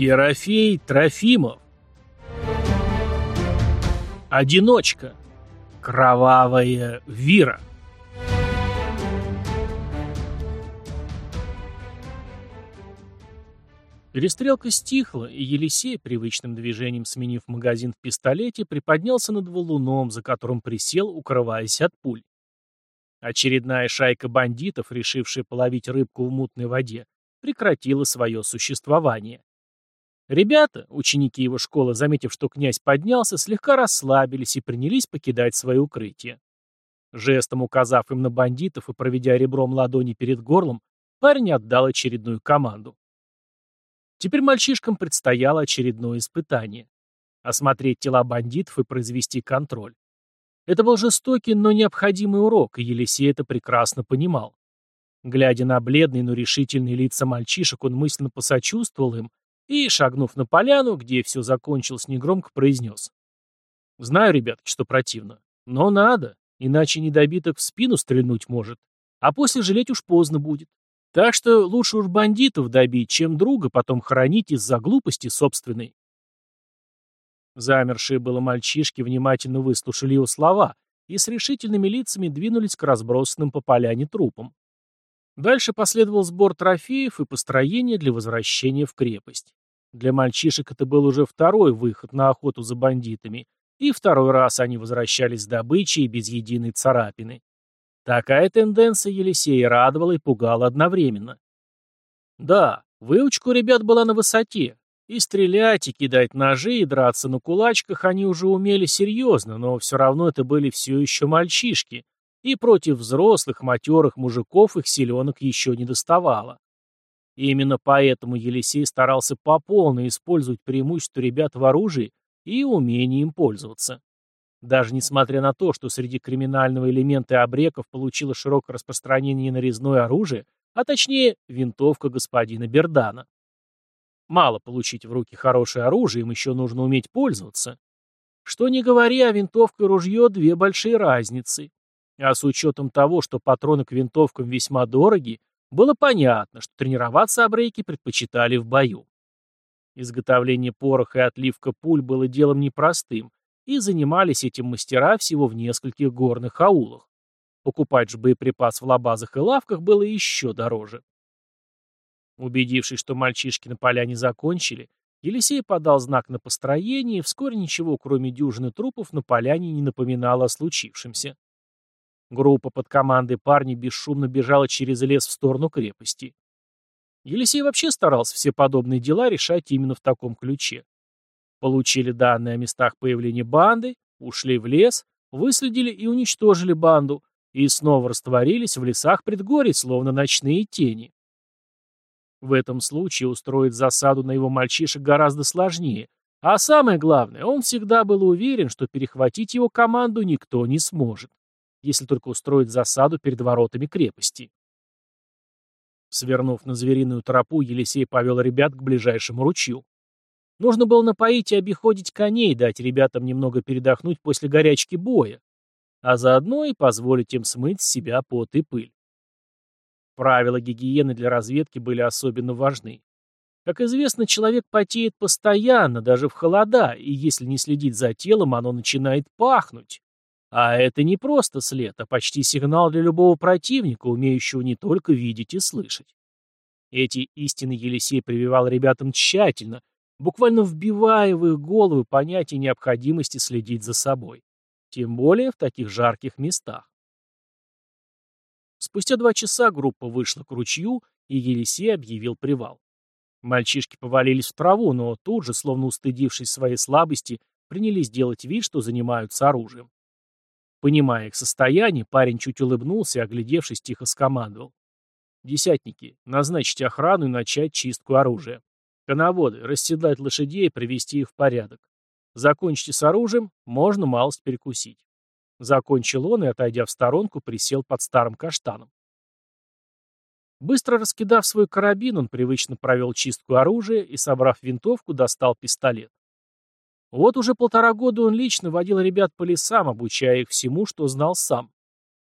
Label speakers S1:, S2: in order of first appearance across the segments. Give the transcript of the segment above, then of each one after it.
S1: Ерофей Трофимов. Одиночка. Кровавая Вира. Перестрелка стихла, и Елисей, привычным движением сменив магазин в пистолете, приподнялся над валуном, за которым присел, укрываясь от пуль. Очередная шайка бандитов, решившая половить рыбку в мутной воде, прекратила свое существование. Ребята, ученики его школы, заметив, что князь поднялся, слегка расслабились и принялись покидать свои укрытия. Жестом указав им на бандитов и проведя ребром ладони перед горлом, парень отдал очередную команду. Теперь мальчишкам предстояло очередное испытание. Осмотреть тела бандитов и произвести контроль. Это был жестокий, но необходимый урок, и Елисей это прекрасно понимал. Глядя на бледные, но решительные лица мальчишек, он мысленно посочувствовал им и, шагнув на поляну, где все закончилось, негромко произнес. «Знаю, ребятки, что противно, но надо, иначе недобиток в спину стрельнуть может, а после жалеть уж поздно будет. Так что лучше уж бандитов добить, чем друга потом хоронить из-за глупости собственной». Замершие было мальчишки внимательно выслушали его слова и с решительными лицами двинулись к разбросанным по поляне трупам. Дальше последовал сбор трофеев и построение для возвращения в крепость. Для мальчишек это был уже второй выход на охоту за бандитами, и второй раз они возвращались с добычей без единой царапины. Такая тенденция Елисея радовала и пугала одновременно. Да, выучка у ребят была на высоте, и стрелять, и кидать ножи, и драться на кулачках они уже умели серьезно, но все равно это были все еще мальчишки, и против взрослых, матерых мужиков их селенок еще не доставало. И именно поэтому Елисей старался по полной использовать преимущество ребят в оружии и умение им пользоваться. Даже несмотря на то, что среди криминального элемента обреков получило широкое распространение нарезное оружие, а точнее винтовка господина Бердана. Мало получить в руки хорошее оружие, им еще нужно уметь пользоваться. Что не говори, а винтовка и ружье – две большие разницы. А с учетом того, что патроны к винтовкам весьма дороги, было понятно, что тренироваться абрейки предпочитали в бою. Изготовление пороха и отливка пуль было делом непростым, и занимались этим мастера всего в нескольких горных аулах. Покупать же боеприпас в лабазах и лавках было еще дороже. Убедившись, что мальчишки на поляне закончили, Елисей подал знак на построение, и вскоре ничего, кроме дюжины трупов, на поляне не напоминало о случившемся. Группа под командой парней бесшумно бежала через лес в сторону крепости. Елисей вообще старался все подобные дела решать именно в таком ключе. Получили данные о местах появления банды, ушли в лес, выследили и уничтожили банду, и снова растворились в лесах предгорий, словно ночные тени. В этом случае устроить засаду на его мальчишек гораздо сложнее, а самое главное, он всегда был уверен, что перехватить его команду никто не сможет если только устроить засаду перед воротами крепости. Свернув на звериную тропу, Елисей повел ребят к ближайшему ручью. Нужно было напоить и обиходить коней, дать ребятам немного передохнуть после горячки боя, а заодно и позволить им смыть с себя пот и пыль. Правила гигиены для разведки были особенно важны. Как известно, человек потеет постоянно, даже в холода, и если не следить за телом, оно начинает пахнуть. А это не просто след, а почти сигнал для любого противника, умеющего не только видеть и слышать. Эти истины Елисей прививал ребятам тщательно, буквально вбивая в их головы понятие необходимости следить за собой. Тем более в таких жарких местах. Спустя два часа группа вышла к ручью, и Елисей объявил привал. Мальчишки повалились в траву, но тут же, словно устыдившись своей слабости, принялись делать вид, что занимаются оружием. Понимая их состояние, парень чуть улыбнулся и, оглядевшись, тихо скомандовал. «Десятники, назначить охрану и начать чистку оружия. Коноводы, расседлать лошадей и привести их в порядок. Закончите с оружием, можно малость перекусить». Закончил он и, отойдя в сторонку, присел под старым каштаном. Быстро раскидав свой карабин, он привычно провел чистку оружия и, собрав винтовку, достал пистолет. Вот уже полтора года он лично водил ребят по лесам, обучая их всему, что знал сам.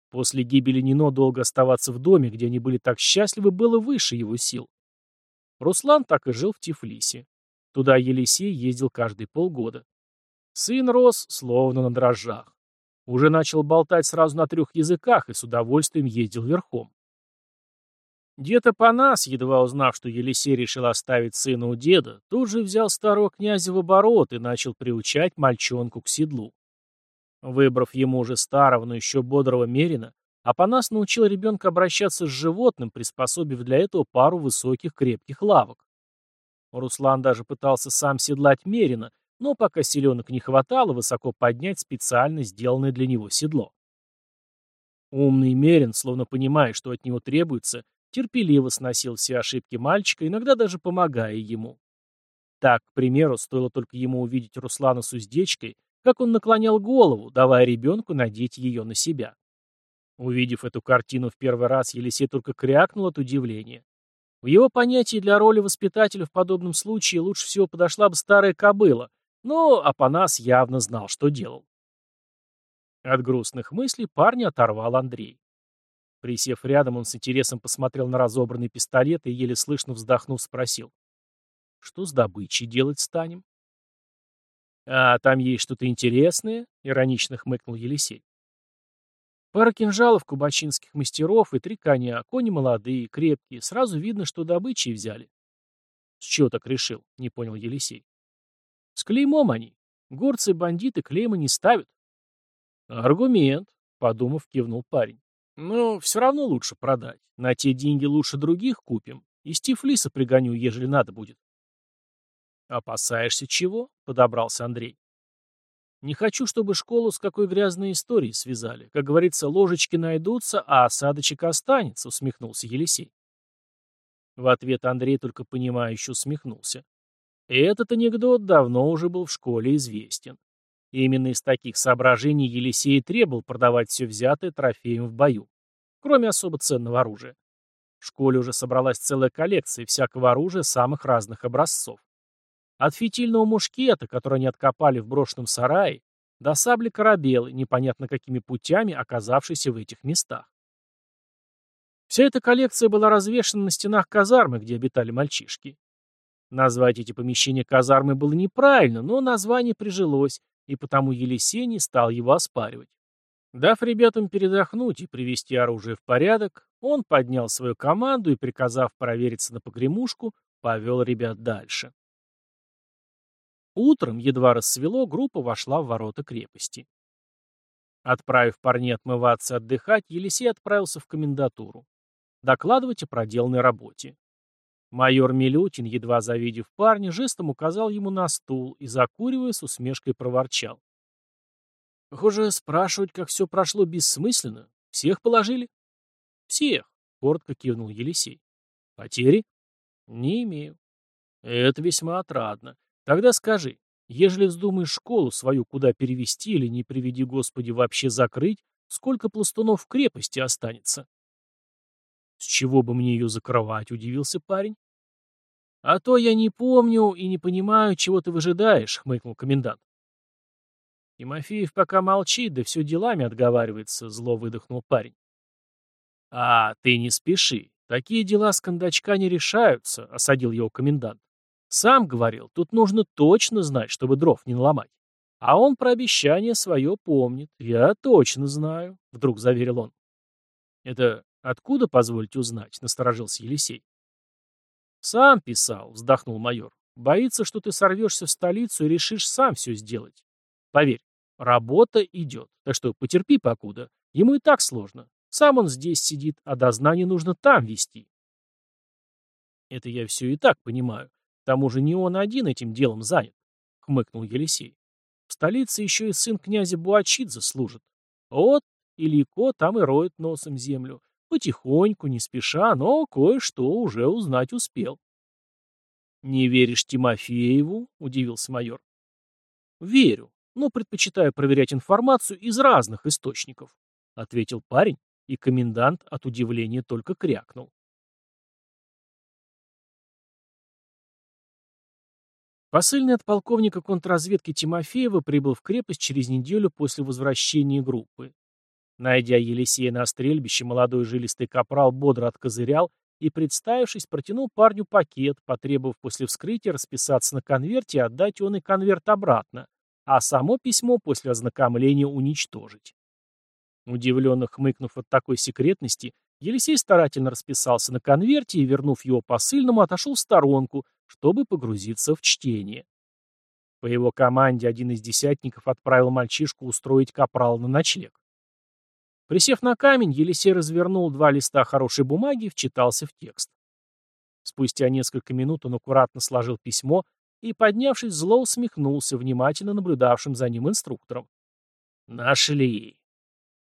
S1: После гибели Нино долго оставаться в доме, где они были так счастливы, было выше его сил. Руслан так и жил в Тифлисе. Туда Елисей ездил каждые полгода. Сын рос, словно на дрожжах. Уже начал болтать сразу на трех языках и с удовольствием ездил верхом. Дед Апанас, едва узнав, что Елисей решил оставить сына у деда, тут же взял старого князя в оборот и начал приучать мальчонку к седлу. Выбрав ему уже старого, но еще бодрого мерина, Апанас научил ребенка обращаться с животным, приспособив для этого пару высоких крепких лавок. Руслан даже пытался сам седлать мерина, но пока селенок не хватало, высоко поднять специально сделанное для него седло. Умный Мерин, словно понимая, что от него требуется, терпеливо сносил все ошибки мальчика, иногда даже помогая ему. Так, к примеру, стоило только ему увидеть Руслана с уздечкой, как он наклонял голову, давая ребенку надеть ее на себя. Увидев эту картину в первый раз, Елисей только крякнул от удивления. В его понятии для роли воспитателя в подобном случае лучше всего подошла бы старая кобыла, но Апанас явно знал, что делал. От грустных мыслей парня оторвал Андрей. Присев рядом, он с интересом посмотрел на разобранный пистолет и, еле слышно вздохнув, спросил. «Что с добычей делать станем?» «А там есть что-то интересное?» — иронично хмыкнул Елисей. Пара кинжалов кубачинских мастеров и три коня, кони молодые, крепкие, сразу видно, что добычей взяли. «С чего так решил?» — не понял Елисей. С клеймом они. Горцы бандиты клейма не ставят. Аргумент, подумав, кивнул парень. Но все равно лучше продать. На те деньги лучше других купим. И Стифлиса пригоню, ежели надо будет. «Опасаешься чего?» — подобрался Андрей. «Не хочу, чтобы школу с какой грязной историей связали. Как говорится, ложечки найдутся, а осадочек останется», — усмехнулся Елисей. В ответ Андрей только понимающе усмехнулся. Этот анекдот давно уже был в школе известен. Именно из таких соображений Елисей требовал продавать все взятое трофеем в бою, кроме особо ценного оружия. В школе уже собралась целая коллекция всякого оружия самых разных образцов. От фитильного мушкета, который они откопали в брошенном сарае, до сабли корабелы, непонятно какими путями оказавшейся в этих местах. Вся эта коллекция была развешана на стенах казармы, где обитали мальчишки. Назвать эти помещения казармой было неправильно, но название прижилось, и потому Елисей не стал его оспаривать. Дав ребятам передохнуть и привести оружие в порядок, он поднял свою команду и, приказав провериться на погремушку, повел ребят дальше. Утром, едва рассвело, группа вошла в ворота крепости. Отправив парней отмываться и отдыхать, Елисей отправился в комендатуру. Докладывать о проделанной работе. Майор Милютин, едва завидев парня, жестом указал ему на стул и, закуривая, с усмешкой проворчал. «Похоже, спрашивать, как все прошло, бессмысленно. Всех положили?» «Всех», — коротко кивнул Елисей. «Потери?» «Не имею». «Это весьма отрадно. Тогда скажи, ежели вздумаешь школу свою куда перевести или, не приведи Господи, вообще закрыть, сколько пластунов в крепости останется?» «С чего бы мне ее закрывать?» — удивился парень. «А то я не помню и не понимаю, чего ты выжидаешь», — хмыкнул комендант. Тимофеев пока молчит, да все делами отговаривается, — зло выдохнул парень. «А, ты не спеши. Такие дела с кондачка не решаются», — осадил его комендант. «Сам говорил, тут нужно точно знать, чтобы дров не наломать. А он про обещание свое помнит. Я точно знаю», — вдруг заверил он. «Это «Откуда, позвольте узнать?» — насторожился Елисей. «Сам писал», — вздохнул майор. «Боится, что ты сорвешься в столицу и решишь сам все сделать. Поверь, работа идет, так что потерпи покуда. Ему и так сложно. Сам он здесь сидит, а дознание нужно там вести». «Это я все и так понимаю. К тому же не он один этим делом занят», — хмыкнул Елисей. «В столице еще и сын князя Буачидзе служит. Вот Ильико там и роет носом землю. Потихоньку, не спеша, но кое-что уже узнать успел. «Не веришь Тимофееву?» — удивился майор. «Верю, но предпочитаю проверять информацию из разных источников», — ответил парень, и комендант от удивления только крякнул. Посыльный от полковника контрразведки Тимофеева прибыл в крепость через неделю после возвращения группы. Найдя Елисея на стрельбище, молодой жилистый капрал бодро откозырял и, представившись, протянул парню пакет, потребовав после вскрытия расписаться на конверте и отдать он и конверт обратно, а само письмо после ознакомления уничтожить. Удивленно хмыкнув от такой секретности, Елисей старательно расписался на конверте и, вернув его посыльному, отошел в сторонку, чтобы погрузиться в чтение. По его команде один из десятников отправил мальчишку устроить капрал на ночлег. Присев на камень, Елисей развернул два листа хорошей бумаги и вчитался в текст. Спустя несколько минут он аккуратно сложил письмо и, поднявшись, зло усмехнулся, внимательно наблюдавшим за ним инструктором. «Нашли!»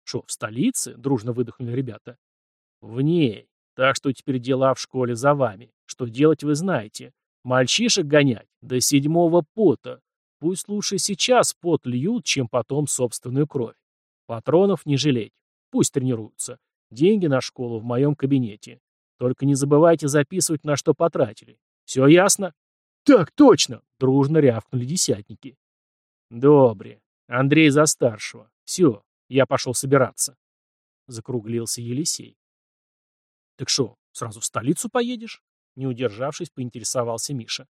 S1: «Шо, в столице?» — дружно выдохнули ребята. «В ней. Так что теперь дела в школе за вами. Что делать вы знаете. Мальчишек гонять до седьмого пота. Пусть лучше сейчас пот льют, чем потом собственную кровь. Патронов не жалеть. Пусть тренируются. Деньги на школу в моем кабинете. Только не забывайте записывать, на что потратили. Все ясно? Так точно! Дружно рявкнули десятники. Добре. Андрей за старшего. Все, я пошел собираться. Закруглился Елисей. Так что, сразу в столицу поедешь? Не удержавшись, поинтересовался Миша.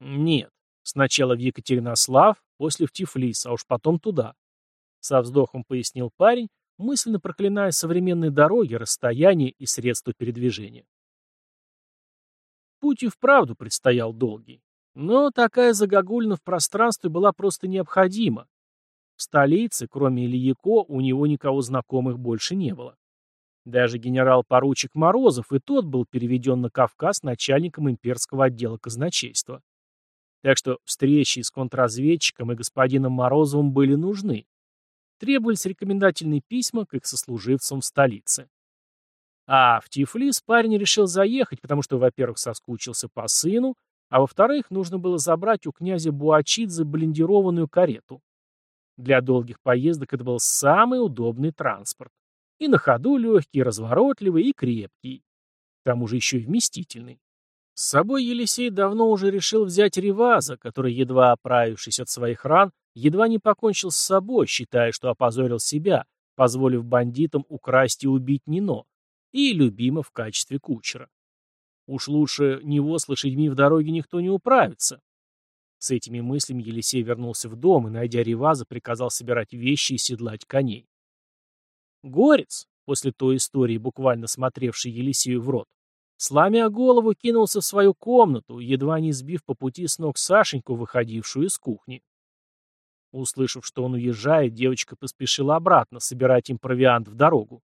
S1: Нет, сначала в Екатеринослав, после в Тифлис, а уж потом туда. Со вздохом пояснил парень, мысленно проклиная современные дороги, расстояния и средства передвижения. Путь и вправду предстоял долгий. Но такая загогульна в пространстве была просто необходима. В столице, кроме Ильяко, у него никого знакомых больше не было. Даже генерал-поручик Морозов и тот был переведен на Кавказ начальником имперского отдела казначейства. Так что встречи с контрразведчиком и господином Морозовым были нужны. Требовались рекомендательные письма к их сослуживцам в столице. А в Тифлис парень решил заехать, потому что, во-первых, соскучился по сыну, а во-вторых, нужно было забрать у князя Буачидзе блиндированную карету. Для долгих поездок это был самый удобный транспорт. И на ходу легкий, разворотливый и крепкий. К тому же еще и вместительный. С собой Елисей давно уже решил взять Реваза, который, едва оправившись от своих ран, едва не покончил с собой, считая, что опозорил себя, позволив бандитам украсть и убить Нино, и любима в качестве кучера. Уж лучше него с лошадьми в дороге никто не управится. С этими мыслями Елисей вернулся в дом и, найдя Реваза, приказал собирать вещи и седлать коней. Горец, после той истории, буквально смотревший Елисею в рот, сломя голову, кинулся в свою комнату, едва не сбив по пути с ног Сашеньку, выходившую из кухни. Услышав, что он уезжает, девочка поспешила обратно собирать им провиант в дорогу.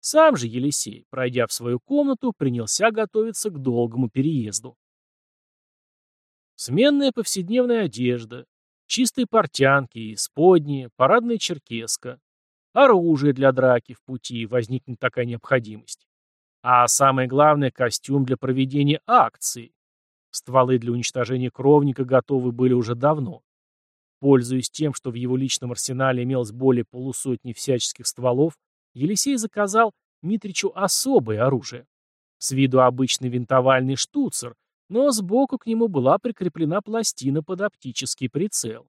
S1: Сам же Елисей, пройдя в свою комнату, принялся готовиться к долгому переезду. Сменная повседневная одежда, чистые портянки, исподние, парадная черкеска, оружие для драки в пути, возникнет такая необходимость. А самое главное, костюм для проведения акции. Стволы для уничтожения кровника готовы были уже давно. Пользуясь тем, что в его личном арсенале имелось более полусотни всяческих стволов, Елисей заказал Митричу особое оружие. С виду обычный винтовальный штуцер, но сбоку к нему была прикреплена пластина под оптический прицел.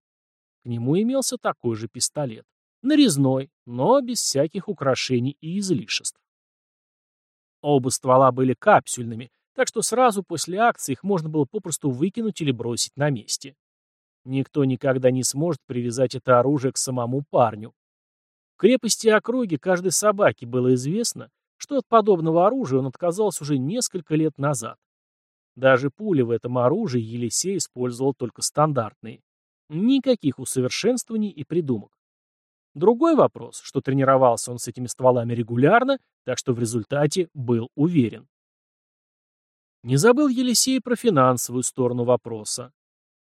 S1: К нему имелся такой же пистолет. Нарезной, но без всяких украшений и излишеств. Оба ствола были капсюльными, так что сразу после акции их можно было попросту выкинуть или бросить на месте. Никто никогда не сможет привязать это оружие к самому парню. В крепости и округе каждой собаке было известно, что от подобного оружия он отказался уже несколько лет назад. Даже пули в этом оружии Елисей использовал только стандартные. Никаких усовершенствований и придумок. Другой вопрос, что тренировался он с этими стволами регулярно, так что в результате был уверен. Не забыл Елисей про финансовую сторону вопроса.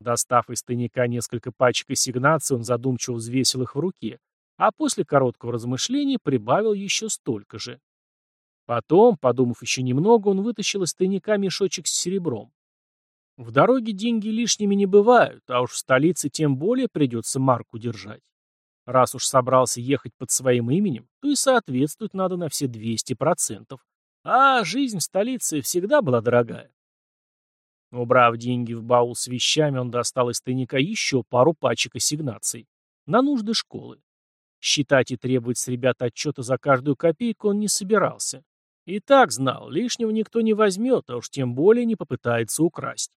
S1: Достав из тайника несколько пачек ассигнаций, он задумчиво взвесил их в руке, а после короткого размышления прибавил еще столько же. Потом, подумав еще немного, он вытащил из тайника мешочек с серебром. В дороге деньги лишними не бывают, а уж в столице тем более придется марку держать. Раз уж собрался ехать под своим именем, то и соответствовать надо на все 200%. А жизнь в столице всегда была дорогая. Убрав деньги в баул с вещами, он достал из тайника еще пару пачек ассигнаций. На нужды школы. Считать и требовать с ребят отчета за каждую копейку он не собирался. И так знал, лишнего никто не возьмет, а уж тем более не попытается украсть.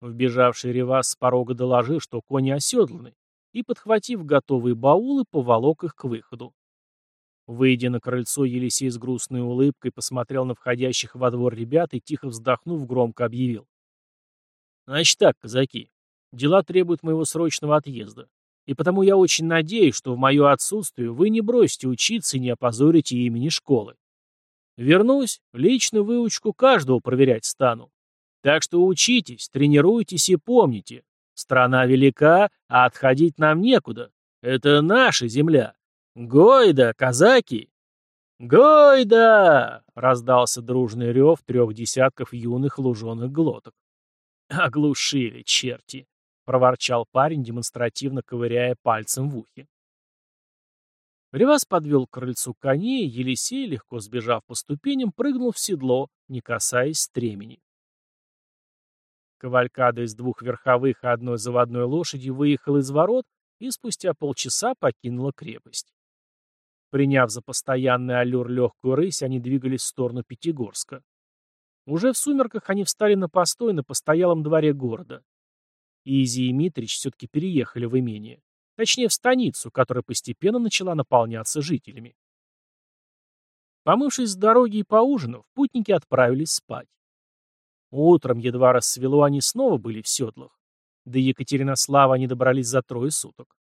S1: Вбежавший Ревас с порога доложил, что кони оседланы, и, подхватив готовые баулы, поволок их к выходу. Выйдя на крыльцо, Елисей с грустной улыбкой посмотрел на входящих во двор ребят и, тихо вздохнув, громко объявил. «Значит так, казаки, дела требуют моего срочного отъезда, и потому я очень надеюсь, что в мое отсутствие вы не бросите учиться и не опозорите имени школы. Вернусь, лично выучку каждого проверять стану. Так что учитесь, тренируйтесь и помните, страна велика, а отходить нам некуда. Это наша земля, «Гойда, казаки!» «Гойда!» — раздался дружный рев трех десятков юных луженых глоток. «Оглушили, черти!» — проворчал парень, демонстративно ковыряя пальцем в ухе. Ревас подвел к крыльцу коней, Елисей, легко сбежав по ступеням, прыгнул в седло, не касаясь стремени. Кавалькада из двух верховых и одной заводной лошади выехала из ворот и спустя полчаса покинула крепость. Приняв за постоянный аллюр легкую рысь, они двигались в сторону Пятигорска. Уже в сумерках они встали на постой на постоялом дворе города. Изи и Митрич все-таки переехали в имение. Точнее, в станицу, которая постепенно начала наполняться жителями. Помывшись с дороги и поужинав, путники отправились спать. Утром, едва рассвело, они снова были в седлах. До Екатеринослава они добрались за трое суток.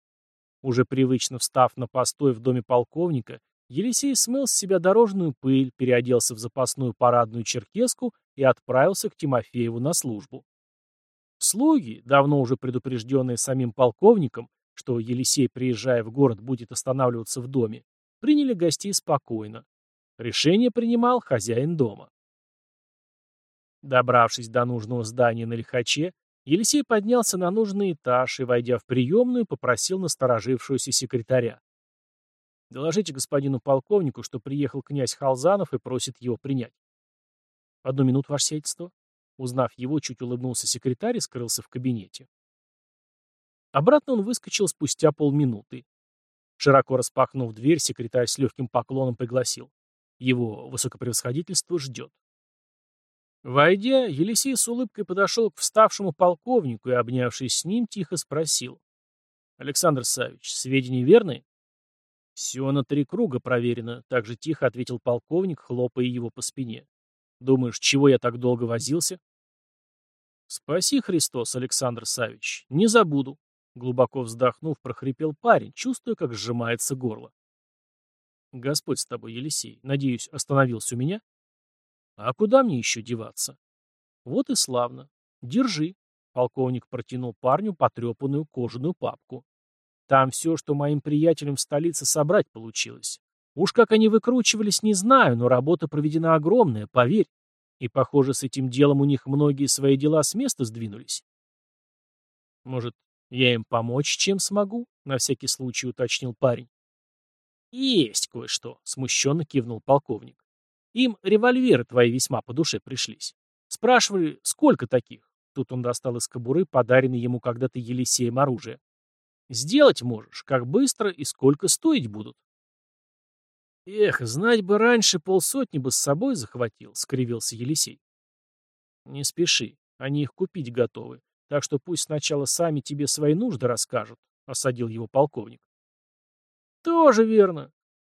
S1: Уже привычно встав на постой в доме полковника, Елисей смыл с себя дорожную пыль, переоделся в запасную парадную черкеску и отправился к Тимофееву на службу. Слуги, давно уже предупрежденные самим полковником, что Елисей, приезжая в город, будет останавливаться в доме, приняли гостей спокойно. Решение принимал хозяин дома. Добравшись до нужного здания на Лихаче, Елисей поднялся на нужный этаж и, войдя в приемную, попросил насторожившегося секретаря. «Доложите господину полковнику, что приехал князь Халзанов и просит его принять». «Одну минуту, ваше сельство». Узнав его, чуть улыбнулся секретарь и скрылся в кабинете. Обратно он выскочил спустя полминуты. Широко распахнув дверь, секретарь с легким поклоном пригласил. Его высокопревосходительство ждет. Войдя, Елисей с улыбкой подошел к вставшему полковнику и, обнявшись с ним, тихо спросил. «Александр Савич, сведения верны?» «Все на три круга проверено», — так же тихо ответил полковник, хлопая его по спине. «Думаешь, чего я так долго возился?» «Спаси, Христос, Александр Савич, не забуду», — глубоко вздохнув, прохрипел парень, чувствуя, как сжимается горло. «Господь с тобой, Елисей, надеюсь, остановился у меня?» А куда мне еще деваться? Вот и славно. Держи. Полковник протянул парню потрепанную кожаную папку. Там все, что моим приятелям в столице собрать получилось. Уж как они выкручивались, не знаю, но работа проведена огромная, поверь. И, похоже, с этим делом у них многие свои дела с места сдвинулись. Может, я им помочь, чем смогу? На всякий случай уточнил парень. Есть кое-что, смущенно кивнул полковник. Им револьверы твои весьма по душе пришлись. Спрашивали, сколько таких? Тут он достал из кобуры подаренный ему когда-то Елисеем оружие. Сделать можешь, как быстро и сколько стоить будут. Эх, знать бы раньше, полсотни бы с собой захватил, скривился Елисей. Не спеши, они их купить готовы, так что пусть сначала сами тебе свои нужды расскажут, осадил его полковник. Тоже верно.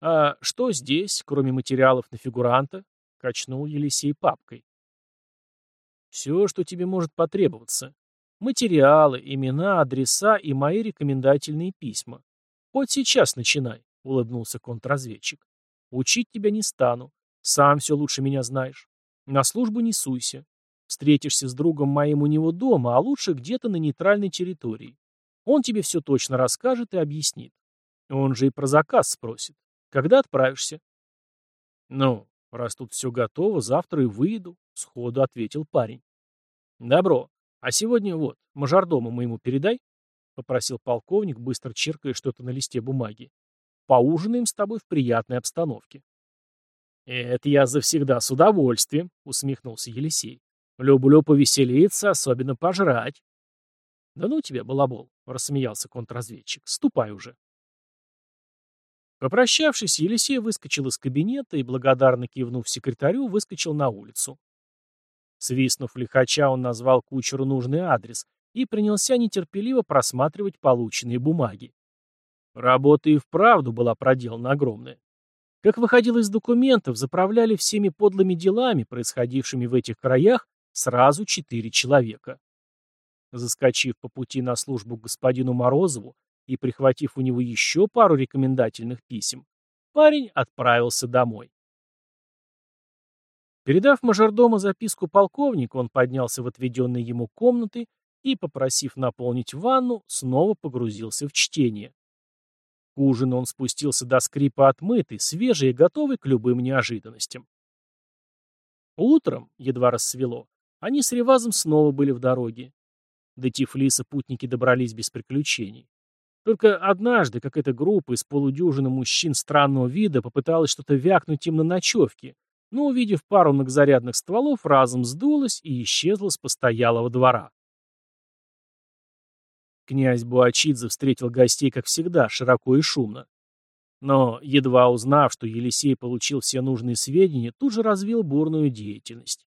S1: «А что здесь, кроме материалов на фигуранта?» — качнул Елисей папкой. «Все, что тебе может потребоваться. Материалы, имена, адреса и мои рекомендательные письма. Вот сейчас начинай», — улыбнулся контрразведчик. «Учить тебя не стану. Сам все лучше меня знаешь. На службу не суйся. Встретишься с другом моим у него дома, а лучше где-то на нейтральной территории. Он тебе все точно расскажет и объяснит. Он же и про заказ спросит. Когда отправишься? Ну, раз тут все готово, завтра и выйду, сходу ответил парень. Добро. А сегодня вот, мажордому моему передай, попросил полковник, быстро чиркая что-то на листе бумаги. Поужинаем с тобой в приятной обстановке. «Это я завсегда с удовольствием», — усмехнулся Елисей. «Люблю повеселиться, особенно пожрать». «Да ну тебя, балабол», — рассмеялся контрразведчик. «Ступай уже». Попрощавшись, Елисей выскочил из кабинета и, благодарно кивнув секретарю, выскочил на улицу. Свистнув лихача, он назвал кучеру нужный адрес и принялся нетерпеливо просматривать полученные бумаги. Работа и вправду была проделана огромная. Как выходило из документов, заправляли всеми подлыми делами, происходившими в этих краях, сразу четыре человека. Заскочив по пути на службу к господину Морозову и прихватив у него еще пару рекомендательных писем, парень отправился домой. Передав мажордому записку полковнику, он поднялся в отведенные ему комнаты и, попросив наполнить ванну, снова погрузился в чтение. К ужину он спустился до скрипа отмытый, свежий и готовый к любым неожиданностям. Утром, едва рассвело, они с Ревазом снова были в дороге. До Тифлиса путники добрались без приключений. Только однажды какая-то группа из полудюжины мужчин странного вида попыталась что-то вякнуть им на ночевке, но, увидев пару многозарядных стволов, разом сдулась и исчезла с постоялого двора. Князь Буачидзе встретил гостей, как всегда, широко и шумно. Но, едва узнав, что Елисей получил все нужные сведения, тут же развил бурную деятельность.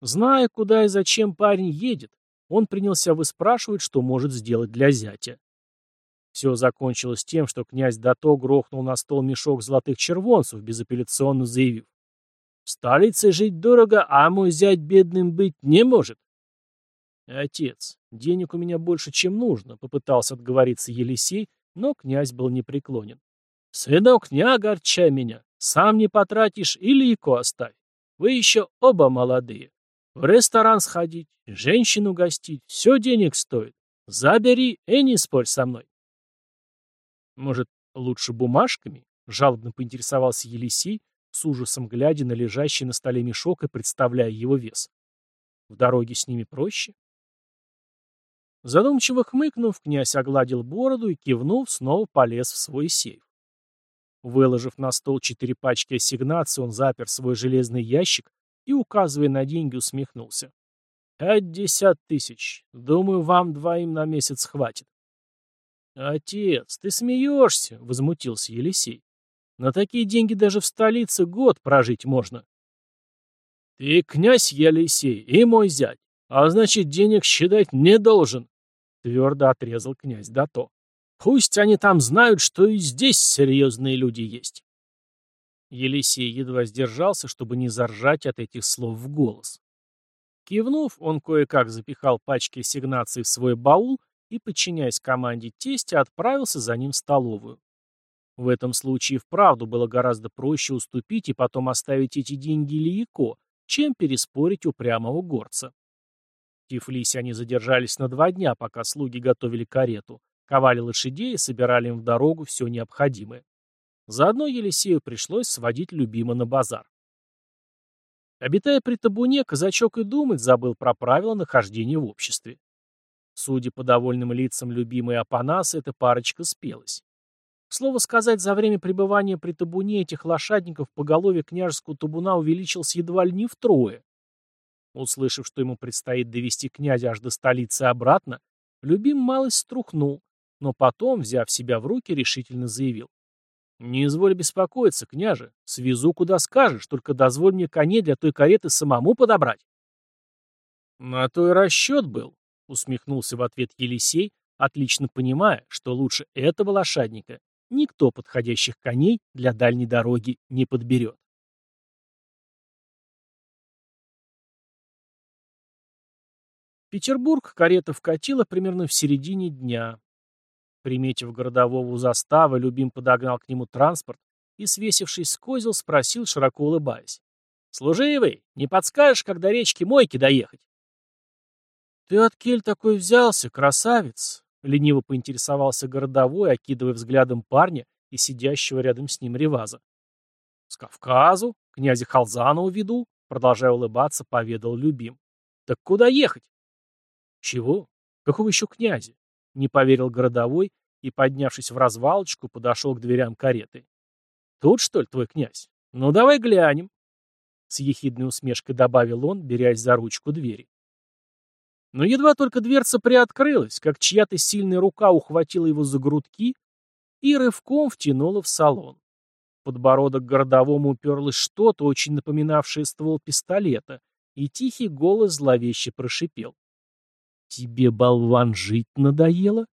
S1: Зная, куда и зачем парень едет, он принялся выспрашивать, что может сделать для зятя. Все закончилось тем, что князь Дато грохнул на стол мешок золотых червонцев, безапелляционно заявив. «В столице жить дорого, а мой зять бедным быть не может». «Отец, денег у меня больше, чем нужно», — попытался отговориться Елисей, но князь был непреклонен. «Сынок, не огорчай меня. Сам не потратишь или яко оставь. Вы еще оба молодые. В ресторан сходить, женщину гостить, все денег стоит. Забери и не спорь со мной. Может, лучше бумажками? Жалобно поинтересовался Елисей, с ужасом глядя на лежащий на столе мешок и представляя его вес. В дороге с ними проще? Задумчиво хмыкнув, князь огладил бороду и, кивнув, снова полез в свой сейф. Выложив на стол четыре пачки ассигнаций, он запер свой железный ящик и, указывая на деньги, усмехнулся. «Пятьдесят тысяч. Думаю, вам двоим на месяц хватит». «Отец, ты смеешься?» — возмутился Елисей. «На такие деньги даже в столице год прожить можно». «Ты князь Елисей и мой зять, а значит, денег считать не должен», — твердо отрезал князь Дато. «Пусть они там знают, что и здесь серьезные люди есть». Елисей едва сдержался, чтобы не заржать от этих слов в голос. Кивнув, он кое-как запихал пачки ассигнаций в свой баул и, подчиняясь команде тестя, отправился за ним в столовую. В этом случае вправду было гораздо проще уступить и потом оставить эти деньги Ильяко, чем переспорить упрямого горца. В Тифлисе они задержались на два дня, пока слуги готовили карету, ковали лошадей и собирали им в дорогу все необходимое. Заодно Елисею пришлось сводить любима на базар. Обитая при табуне, казачок и думать забыл про правила нахождения в обществе. Судя по довольным лицам любимой Апанаса, эта парочка спелась. К слову сказать, за время пребывания при табуне этих лошадников поголовье княжеского табуна увеличился едва ли не втрое. Услышав, что ему предстоит довести князя аж до столицы обратно, любим малость струхнул, но потом, взяв себя в руки, решительно заявил. «Не изволь беспокоиться, княже. Свезу, куда скажешь, только дозволь мне коней для той кареты самому подобрать». «На то и расчет был», — усмехнулся в ответ Елисей, отлично понимая, что лучше этого лошадника никто подходящих коней для дальней дороги не подберет. Петербург карета вкатила примерно в середине дня, Приметив городового у Любим подогнал к нему транспорт и, свесившись с козел, спросил, широко улыбаясь. «Служивый, не подскажешь, когда речки Мойки доехать?» «Ты от кель такой взялся, красавец?» — лениво поинтересовался городовой, окидывая взглядом парня и сидящего рядом с ним Реваза. «С Кавказу, князя Халзанова веду», — продолжая улыбаться, поведал Любим. «Так куда ехать?» «Чего? Какого еще князя? Не поверил городовой и, поднявшись в развалочку, подошел к дверям кареты. «Тут, что ли, твой князь? Ну, давай глянем!» С ехидной усмешкой добавил он, берясь за ручку двери. Но едва только дверца приоткрылась, как чья-то сильная рука ухватила его за грудки, и рывком втянула в салон. Подбородок городовому уперлось что-то, очень напоминавшее ствол пистолета, и тихий голос зловеще прошипел. «Тебе, болван, жить надоело?»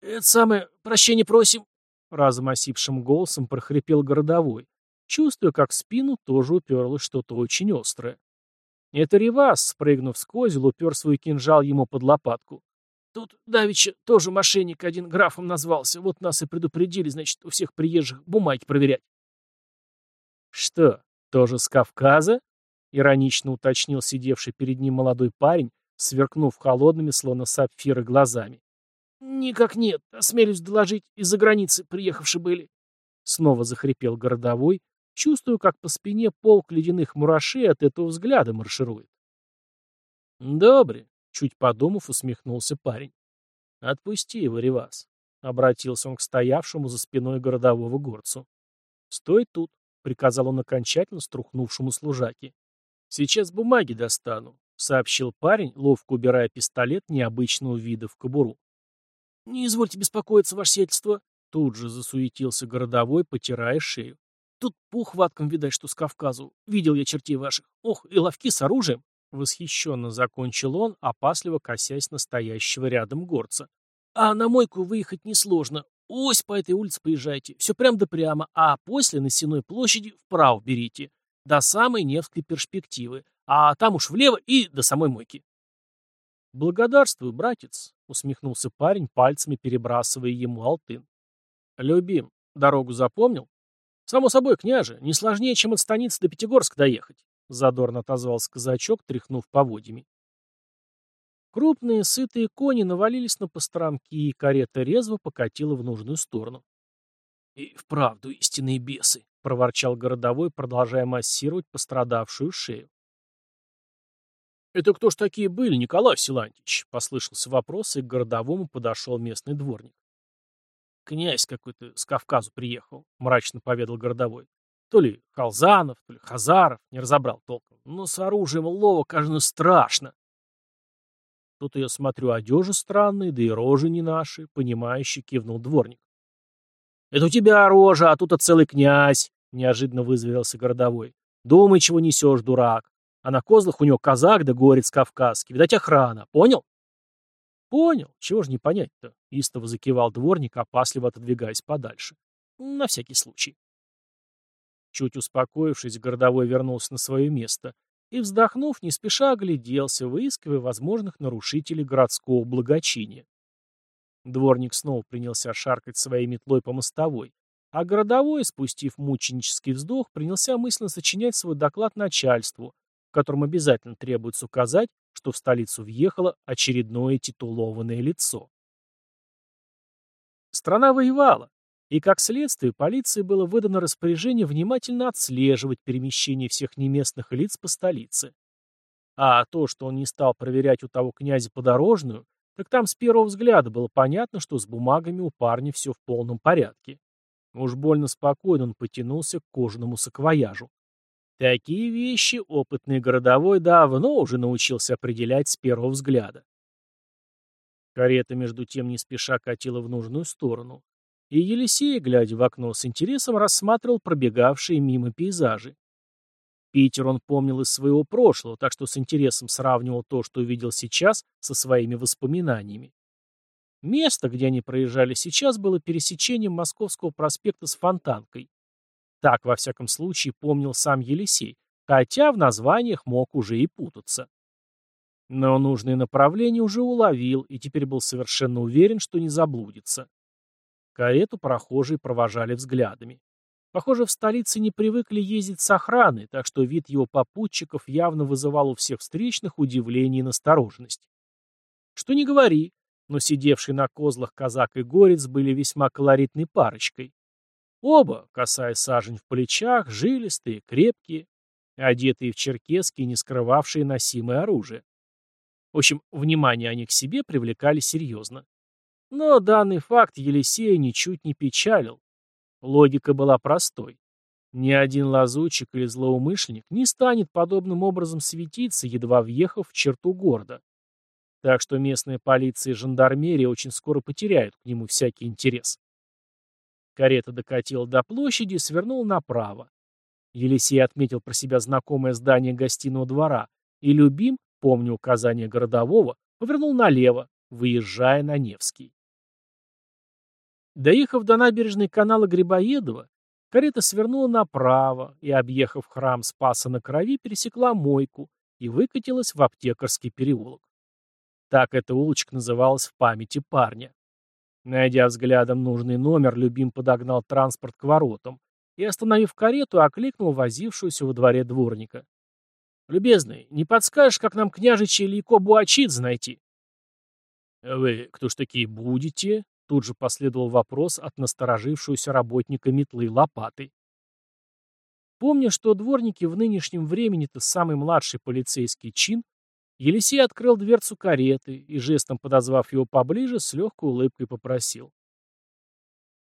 S1: «Это самое, прощение просим», — разом осипшим голосом прохрипел городовой, чувствуя, как в спину тоже уперлось что-то очень острое. Это Ривас, спрыгнув с козел, упер свой кинжал ему под лопатку. Тут Давича тоже мошенник один графом назвался. Вот нас и предупредили, значит, у всех приезжих бумаги проверять. Что, тоже с Кавказа? Иронично уточнил сидевший перед ним молодой парень, сверкнув холодными, словно сапфиры, глазами. «Никак нет, осмелюсь доложить, из-за границы приехавшие были». Снова захрипел городовой, Чувствую, как по спине полк ледяных мурашей от этого взгляда марширует. «Добре», — чуть подумав, усмехнулся парень. «Отпусти его, Ревас», — обратился он к стоявшему за спиной городового горцу. «Стой тут», — приказал он окончательно струхнувшему служаке. «Сейчас бумаги достану», — сообщил парень, ловко убирая пистолет необычного вида в кобуру. «Не извольте беспокоиться, ваше сельство», — тут же засуетился городовой, потирая шею. Тут по ухваткам видать, что с Кавказу. Видел я чертей ваших. Ох, и ловки с оружием. Восхищенно закончил он, опасливо косясь настоящего рядом горца. А на мойку выехать несложно. Ось по этой улице поезжайте. Все прям да прямо. А после на Сеной площади вправо берите. До самой Невской перспективы. А там уж влево и до самой мойки. «Благодарствую, братец», — усмехнулся парень, пальцами перебрасывая ему алтын. «Любим, дорогу запомнил?» «Само собой, княже, не сложнее, чем от станицы до Пятигорска доехать», — задорно отозвался казачок, тряхнув поводьями. Крупные, сытые кони навалились на постромки, и карета резво покатила в нужную сторону. «И вправду истинные бесы», — проворчал городовой, продолжая массировать пострадавшую шею. «Это кто ж такие были, Николай Силантьевич?» — послышался вопрос, и к городовому подошел местный дворник. «Князь какой-то с Кавказу приехал», — мрачно поведал городовой. То ли Халзанов, то ли Хазаров, не разобрал толком. Но с оружием лова, кажется, страшно. Тут я смотрю, одежа странная, да и рожи не наши, понимающий кивнул дворник. «Это у тебя рожа, а тут целый князь», — неожиданно вызверился городовой. «Думай, чего несешь, дурак. А на козлах у него казак да горец кавказский. Видать, охрана. Понял?» «Понял. Чего ж не понять-то?» — истово закивал дворник, опасливо отодвигаясь подальше. «На всякий случай». Чуть успокоившись, городовой вернулся на свое место и, вздохнув, не спеша огляделся, выискивая возможных нарушителей городского благочиния. Дворник снова принялся шаркать своей метлой по мостовой, а городовой, спустив мученический вздох, принялся мысленно сочинять свой доклад начальству, в котором обязательно требуется указать, что в столицу въехало очередное титулованное лицо. Страна воевала, и как следствие полиции было выдано распоряжение внимательно отслеживать перемещение всех неместных лиц по столице. А то, что он не стал проверять у того князя подорожную, так там с первого взгляда было понятно, что с бумагами у парня все в полном порядке. Уж больно спокойно он потянулся к кожаному саквояжу. Такие вещи опытный городовой давно уже научился определять с первого взгляда. Карета, между тем, не спеша катила в нужную сторону. И Елисей, глядя в окно, с интересом рассматривал пробегавшие мимо пейзажи. Питер он помнил из своего прошлого, так что с интересом сравнивал то, что увидел сейчас, со своими воспоминаниями. Место, где они проезжали сейчас, было пересечением Московского проспекта с Фонтанкой. Так, во всяком случае, помнил сам Елисей, хотя в названиях мог уже и путаться. Но нужное направление уже уловил и теперь был совершенно уверен, что не заблудится. Карету прохожие провожали взглядами. Похоже, в столице не привыкли ездить с охраной, так что вид его попутчиков явно вызывал у всех встречных удивление и настороженность. Что не говори, но сидевший на козлах казак и горец были весьма колоритной парочкой. Оба, касая сажень в плечах, жилистые, крепкие, одетые в черкески, не скрывавшие носимое оружие. В общем, внимание они к себе привлекали серьезно. Но данный факт Елисея ничуть не печалил. Логика была простой. Ни один лазутчик или злоумышленник не станет подобным образом светиться, едва въехав в черту города. Так что местная полиция и жандармерия очень скоро потеряют к нему всякий интерес. Карета докатила до площади и свернула направо. Елисей отметил про себя знакомое здание гостиного двора, и Любим, помня указания городового, повернул налево, выезжая на Невский. Доехав до набережной канала Грибоедова, карета свернула направо и, объехав храм Спаса на Крови, пересекла Мойку и выкатилась в аптекарский переулок. Так эта улочка называлась в памяти парня. Найдя взглядом нужный номер, Любим подогнал транспорт к воротам и, остановив карету, окликнул возившуюся во дворе дворника. «Любезный, не подскажешь, как нам княжича Ильико Буачидзе найти?» «Вы кто ж такие будете?» Тут же последовал вопрос от насторожившегося работника метлы лопатой. Помня, что дворники в нынешнем времени-то самый младший полицейский чин, Елисей открыл дверцу кареты и, жестом подозвав его поближе, с легкой улыбкой попросил.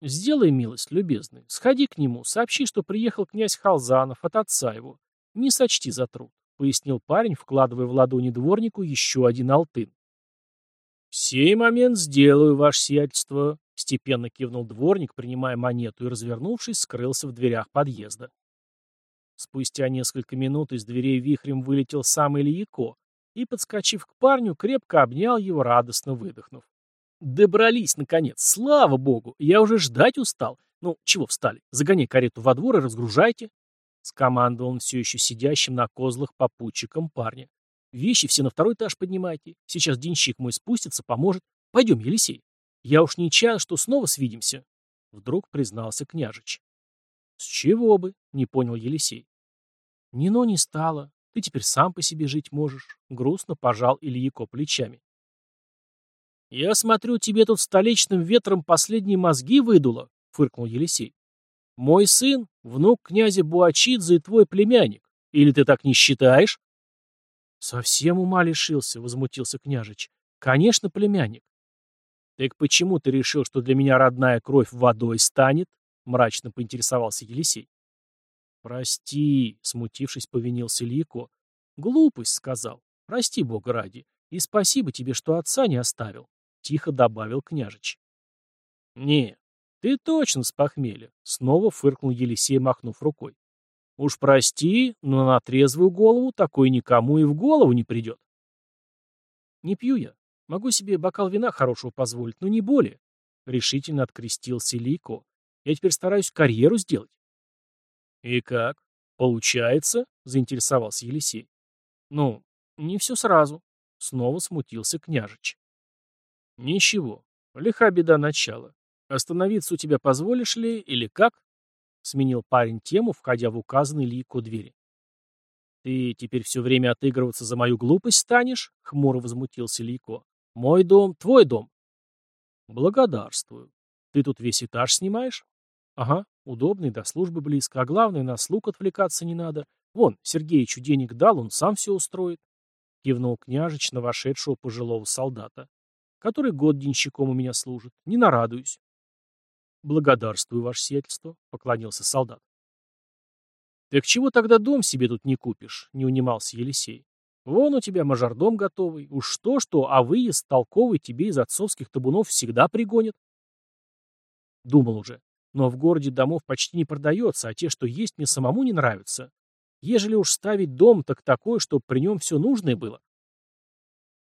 S1: «Сделай милость, любезный, сходи к нему, сообщи, что приехал князь Халзанов от отца его. Не сочти за труд», — пояснил парень, вкладывая в ладони дворнику еще один алтын. «В сей момент сделаю, ваше сиятельство», — степенно кивнул дворник, принимая монету и, развернувшись, скрылся в дверях подъезда. Спустя несколько минут из дверей вихрем вылетел сам Ильяко, и, подскочив к парню, крепко обнял его, радостно выдохнув. «Добрались, наконец! Слава богу! Я уже ждать устал! Ну, чего встали? Загоняй карету во двор и разгружайте!» Скомандовал он все еще сидящим на козлах попутчиком парня. «Вещи все на второй этаж поднимайте. Сейчас денщик мой спустится, поможет. Пойдем, Елисей. Я уж не чаю, что снова свидимся!» Вдруг признался княжич. «С чего бы?» — не понял Елисей. «Нино не стало. Ты теперь сам по себе жить можешь», — грустно пожал Ильяко плечами. «Я смотрю, тебе тут столичным ветром последние мозги выдуло», — фыркнул Елисей. «Мой сын, внук князя Буачидзе и твой племянник. Или ты так не считаешь?» «Совсем ума лишился», — возмутился княжич. «Конечно, племянник». «Так почему ты решил, что для меня родная кровь водой станет?» — мрачно поинтересовался Елисей. «Прости», — смутившись, повинился Ильяко. «Глупость», — сказал. «Прости, Бога ради. И спасибо тебе, что отца не оставил», — тихо добавил княжич. «Не, ты точно с похмелья», — снова фыркнул Елисей, махнув рукой. «Уж прости, но на трезвую голову такой никому и в голову не придет». «Не пью я. Могу себе бокал вина хорошего позволить, но не более», — решительно открестился Лейко. «Я теперь стараюсь карьеру сделать». «И как? Получается?» — заинтересовался Елисей. «Ну, не все сразу», — снова смутился княжич. «Ничего. Лиха беда начала. Остановиться у тебя позволишь ли или как?» — сменил парень тему, входя в указанный лику двери. «Ты теперь все время отыгрываться за мою глупость станешь?» — хмуро возмутился Лико. «Мой дом, твой дом». «Благодарствую. Ты тут весь этаж снимаешь?» «Ага, удобный, до службы близко, а главное, на слуг отвлекаться не надо. Вон, Сергеичу денег дал, он сам все устроит», — кивнул княжич на вошедшего пожилого солдата, который год денщиком у меня служит. Не нарадуюсь. «Благодарствую, ваше сиятельство», — поклонился солдат. «Так чего тогда дом себе тут не купишь?» — не унимался Елисей. «Вон у тебя мажордом готовый. Уж что-что, а выезд толковый тебе из отцовских табунов всегда пригонят». Думал уже. Но в городе домов почти не продается, а те, что есть, мне самому не нравятся. Ежели уж ставить дом, так такой, чтобы при нем все нужное было.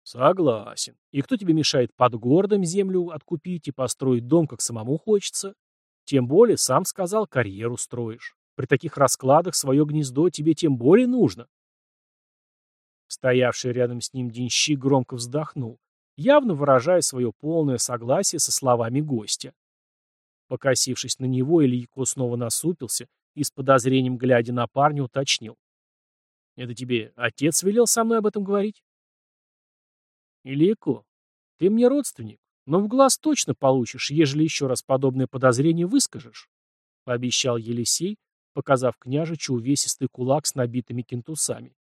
S1: Согласен. И кто тебе мешает под городом землю откупить и построить дом, как самому хочется? Тем более, сам сказал, карьеру строишь. При таких раскладах свое гнездо тебе тем более нужно. Стоявший рядом с ним денщик громко вздохнул, явно выражая свое полное согласие со словами гостя. Покосившись на него, Ильико снова насупился и с подозрением, глядя на парня, уточнил. «Это тебе отец велел со мной об этом говорить?» «Ильико, ты мне родственник, но в глаз точно получишь, ежели еще раз подобное подозрение выскажешь», — пообещал Елисей, показав княжичу увесистый кулак с набитыми кентусами.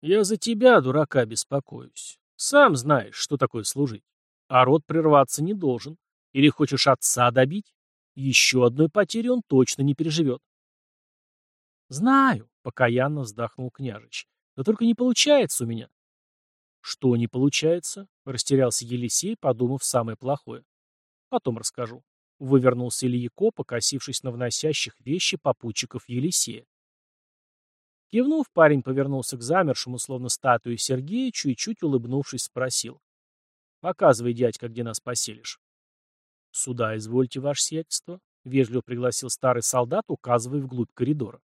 S1: «Я за тебя, дурака, беспокоюсь. Сам знаешь, что такое служить. А род прерваться не должен. Или хочешь отца добить? Еще одной потери он точно не переживет. «Знаю», — покаянно вздохнул княжич. «Да только не получается у меня». «Что не получается?» — растерялся Елисей, подумав самое плохое. «Потом расскажу. вывернулся Ильяко, покосившись на вносящих вещи попутчиков Елисея. Кивнув, парень повернулся к замершему, словно статуе Сергеичу, и, чуть улыбнувшись, спросил. «Показывай, дядька, где нас поселишь». «Сюда, извольте, ваше сиятельство», — вежливо пригласил старый солдат, указывая вглубь коридора.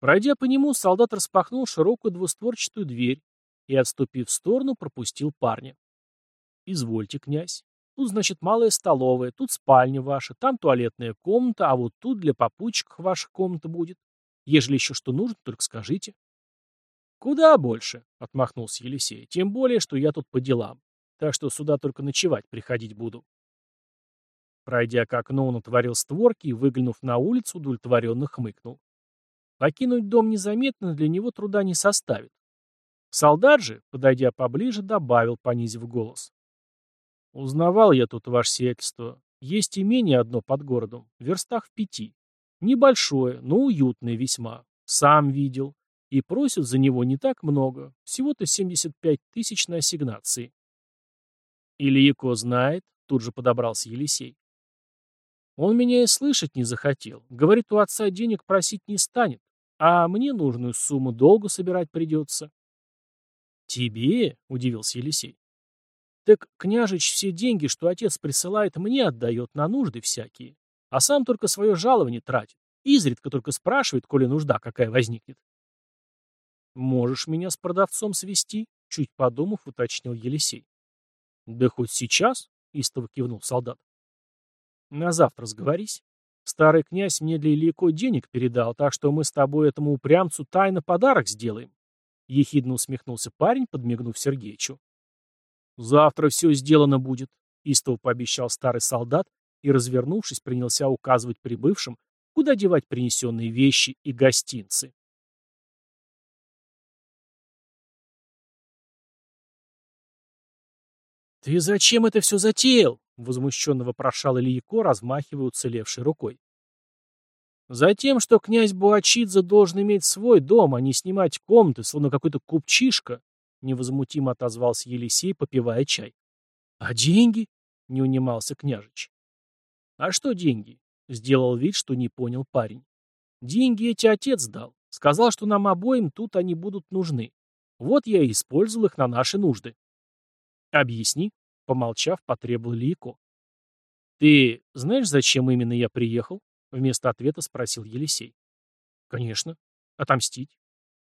S1: Пройдя по нему, солдат распахнул широкую двустворчатую дверь и, отступив в сторону, пропустил парня. «Извольте, князь. Тут, значит, малая столовая, тут спальня ваша, там туалетная комната, а вот тут для попутчиков ваша комната будет. Ежели еще что нужно, только скажите». «Куда больше?» — отмахнулся Елисей. «Тем более, что я тут по делам. Так что сюда только ночевать приходить буду». Пройдя к окну, он отворил створки и, выглянув на улицу, удовлетворенно хмыкнул. Покинуть дом незаметно для него труда не составит. Солдат же, подойдя поближе, добавил, понизив голос. «Узнавал я тут ваше сиятельство. Есть имение одно под городом, в верстах в пяти. Небольшое, но уютное весьма. Сам видел. И просят за него не так много, всего-то 75 тысяч на ассигнации». «Ильяко знает», — тут же подобрался Елисей. «Он меня и слышать не захотел. Говорит, у отца денег просить не станет, а мне нужную сумму долго собирать придется». «Тебе?» — удивился Елисей. Так княжич все деньги, что отец присылает, мне отдает на нужды всякие, а сам только свое жалование тратит. Изредка только спрашивает, коли нужда какая возникнет. «Можешь меня с продавцом свести?» — чуть подумав, уточнил Елисей. «Да хоть сейчас?» — истово кивнул солдат. «На завтра сговорись. Старый князь мне для Ильяко денег передал, так что мы с тобой этому упрямцу тайно подарок сделаем». Ехидно усмехнулся парень, подмигнув Сергеичу. «Завтра все сделано будет», — истово пообещал старый солдат и, развернувшись, принялся указывать прибывшим, куда девать принесенные вещи и гостинцы. «Ты зачем это все затеял?» — возмущенно вопрошал Ильяко, размахивая уцелевшей рукой. «Затем, что князь Буачидзе должен иметь свой дом, а не снимать комнаты, словно какой-то купчишка», — невозмутимо отозвался Елисей, попивая чай. «А деньги?» — не унимался княжич. «А что деньги?» — сделал вид, что не понял парень. «Деньги эти отец дал. Сказал, что нам обоим тут они будут нужны. Вот я и использовал их на наши нужды». «Объясни», — помолчав, потребовал Лико. «Ты знаешь, зачем именно я приехал?» — вместо ответа спросил Елисей. «Конечно. Отомстить».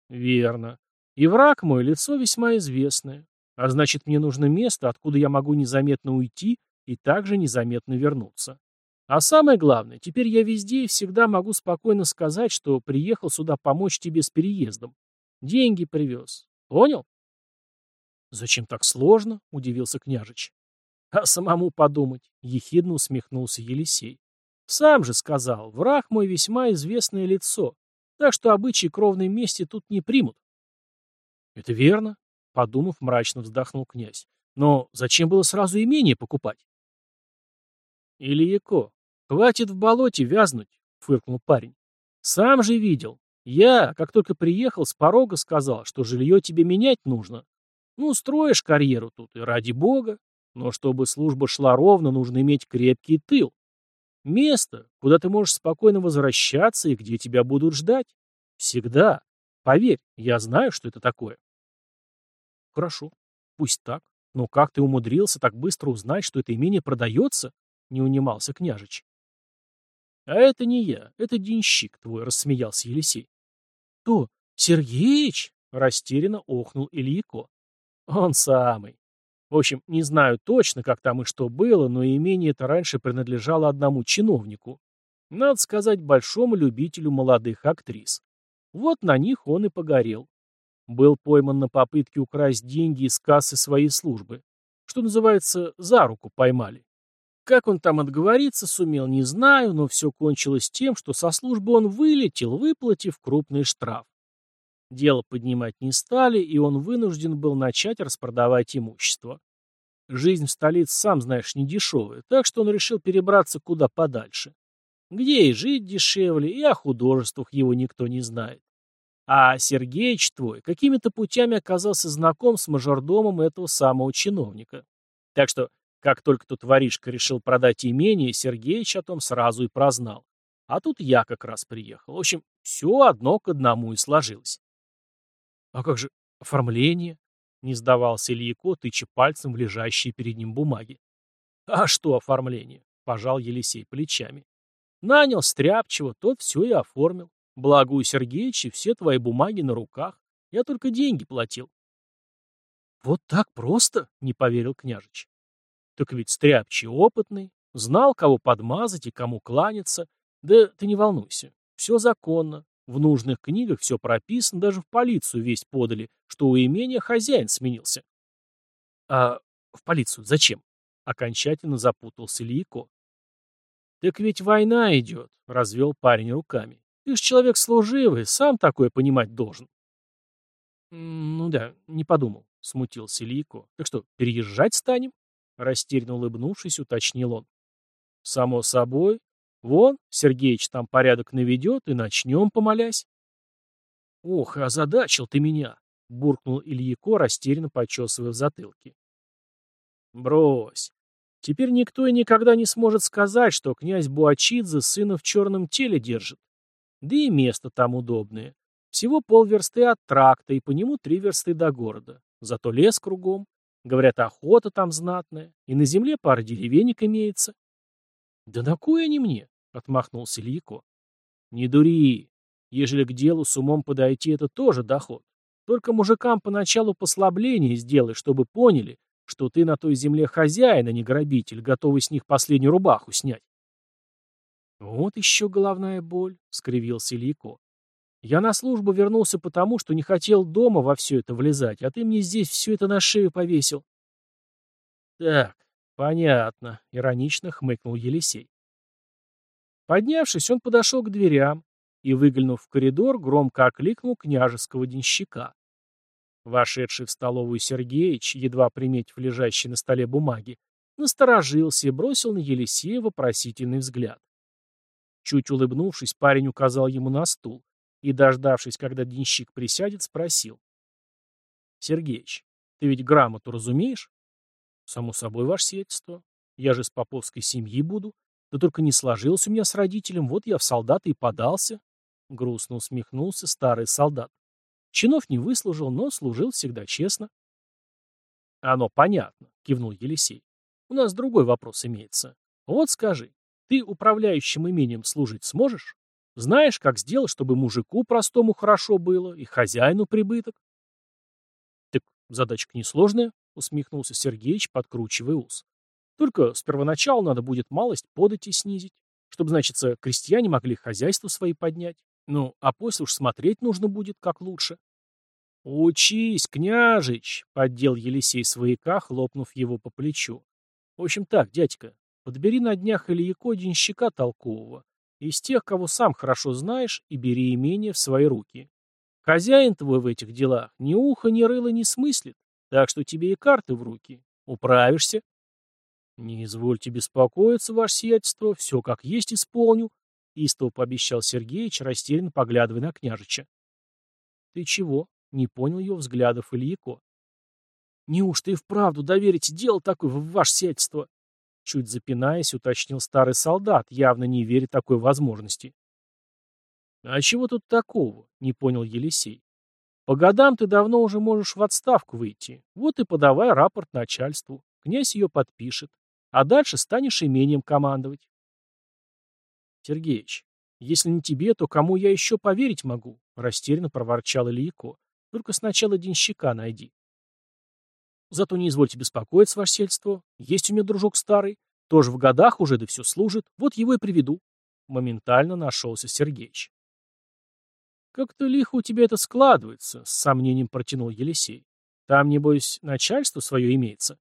S1: «Верно. И враг мой — лицо весьма известное. А значит, мне нужно место, откуда я могу незаметно уйти и также незаметно вернуться. А самое главное, теперь я везде и всегда могу спокойно сказать, что приехал сюда помочь тебе с переездом. Деньги привез. Понял? Зачем так сложно? — удивился княжич. А самому подумать, — ехидно усмехнулся Елисей. Сам же сказал, враг мой весьма известное лицо, так что обычаи кровной мести тут не примут. «Это верно», — подумав, мрачно вздохнул князь. «Но зачем было сразу имение покупать?» «Ильяко, хватит в болоте вязнуть», — фыркнул парень. «Сам же видел. Я, как только приехал, с порога сказал, что жилье тебе менять нужно. Ну, строишь карьеру тут, и ради бога. Но чтобы служба шла ровно, нужно иметь крепкий тыл. Место, куда ты можешь спокойно возвращаться и где тебя будут ждать. Всегда. Поверь, я знаю, что это такое. Хорошо, пусть так. Но как ты умудрился так быстро узнать, что это имение продается? Не унимался княжич. А это не я, это денщик твой, рассмеялся Елисей. То, Сергеич? Растерянно охнул Ильяко. Он самый. В общем, не знаю точно, как там и что было, но имение это раньше принадлежало одному чиновнику. Надо сказать, большому любителю молодых актрис. Вот на них он и погорел. Был пойман на попытке украсть деньги из кассы своей службы. Что называется, за руку поймали. Как он там отговориться сумел, не знаю, но все кончилось тем, что со службы он вылетел, выплатив крупный штраф. Дело поднимать не стали, и он вынужден был начать распродавать имущество. Жизнь в столице, сам знаешь, не дешевая, так что он решил перебраться куда подальше. Где и жить дешевле, и о художествах его никто не знает. А Сергеич твой какими-то путями оказался знаком с мажордомом этого самого чиновника. Так что, Как только тот воришка решил продать имение, Сергеич о том сразу и прознал. А тут я как раз приехал. В общем, все одно к одному и сложилось. А как же оформление? Не сдавался Ильяко, тыча пальцем в лежащие перед ним бумаги. А что оформление? Пожал Елисей плечами. Нанял Стряпчего, тот все и оформил. Благо у Сергеича все твои бумаги на руках. Я только деньги платил. Вот так просто? Не поверил княжич. Так ведь Стряпчий опытный, знал, кого подмазать и кому кланяться, да ты не волнуйся. Все законно. В нужных книгах все прописано, даже в полицию весть подали, что у имения хозяин сменился. А в полицию зачем? Окончательно запутался Ильяко. Так ведь война идет, развел парень руками. Ты ж человек служивый, сам такое понимать должен. Ну да, не подумал, смутился Ильяко. Так что, переезжать станем? Растерянно улыбнувшись, уточнил он. Само собой, Вон, Сергеич там порядок наведет, и начнем, помолясь. Ох, озадачил ты меня, буркнул Ильяко, растерянно почесывая в затылке. Брось. Теперь никто и никогда не сможет сказать, что князь Буачидзе сына в черном теле держит. Да и место там удобное. Всего полверсты от тракта, и по нему три версты до города. Зато лес кругом. Говорят, охота там знатная. И на земле пара деревенек имеется. Да на кой они мне? Отмахнулся Ильяко. Не дури. Ежели к делу с умом подойти, это тоже доход. Только мужикам поначалу послабление сделай, чтобы поняли, что ты на той земле хозяин, а не грабитель, готовый с них последнюю рубаху снять. Вот еще головная боль, — скривился Ильяко. Я на службу вернулся потому, что не хотел дома во все это влезать, а ты мне здесь все это на шею повесил. Так, понятно, — иронично хмыкнул Елисей. Поднявшись, он подошел к дверям и, выглянув в коридор, громко окликнул княжеского денщика. Вошедший в столовую Сергеич, едва приметив лежащие на столе бумаги, насторожился и бросил на Елисея вопросительный взгляд. Чуть улыбнувшись, парень указал ему на стул и, дождавшись, когда денщик присядет, спросил. «Сергеич, ты ведь грамоту разумеешь?» «Само собой, ваше сиятельство. Я же с поповской семьи буду. Да только не сложилось у меня с родителем, вот я в солдаты и подался. Грустно усмехнулся старый солдат. Чинов не выслужил, но служил всегда честно. Оно понятно, кивнул Елисей. У нас другой вопрос имеется. Вот скажи, ты управляющим имением служить сможешь? Знаешь, как сделать, чтобы мужику простому хорошо было и хозяину прибыток? Так задачка несложная, усмехнулся Сергеич, подкручивая ус. Только с первоначала надо будет малость подати снизить, чтобы, значится, крестьяне могли хозяйство свои поднять. Ну, а после уж смотреть нужно будет, как лучше. «Учись, княжич!» — поддел Елисей свояка, хлопнув его по плечу. «В общем так, дядька, подбери на днях Ильяко денщика толкового, из тех, кого сам хорошо знаешь, и бери имение в свои руки. Хозяин твой в этих делах ни уха, ни рыла не смыслит, так что тебе и карты в руки. Управишься?» «Не извольте беспокоиться, ваше сиятельство, все как есть исполню», — истово пообещал Сергеич, растерянно поглядывая на княжича. «Ты чего?» — не понял его взглядов Ильяко. «Неужто и вправду доверите дело такое в ваше сиятельство?» Чуть запинаясь, уточнил старый солдат, явно не веря такой возможности. «А чего тут такого?» — не понял Елисей. «По годам ты давно уже можешь в отставку выйти. Вот и подавай рапорт начальству. Князь ее подпишет а дальше станешь имением командовать. Сергеич, если не тебе, то кому я еще поверить могу? Растерянно проворчал Ильяко. Только сначала денщика найди. Зато не извольте беспокоиться, ваше сельство. Есть у меня дружок старый, тоже в годах уже, да все служит. Вот его и приведу. Моментально нашелся Сергеич. «Как-то лихо у тебя это складывается», — с сомнением протянул Елисей. «Там, небось, начальство свое имеется».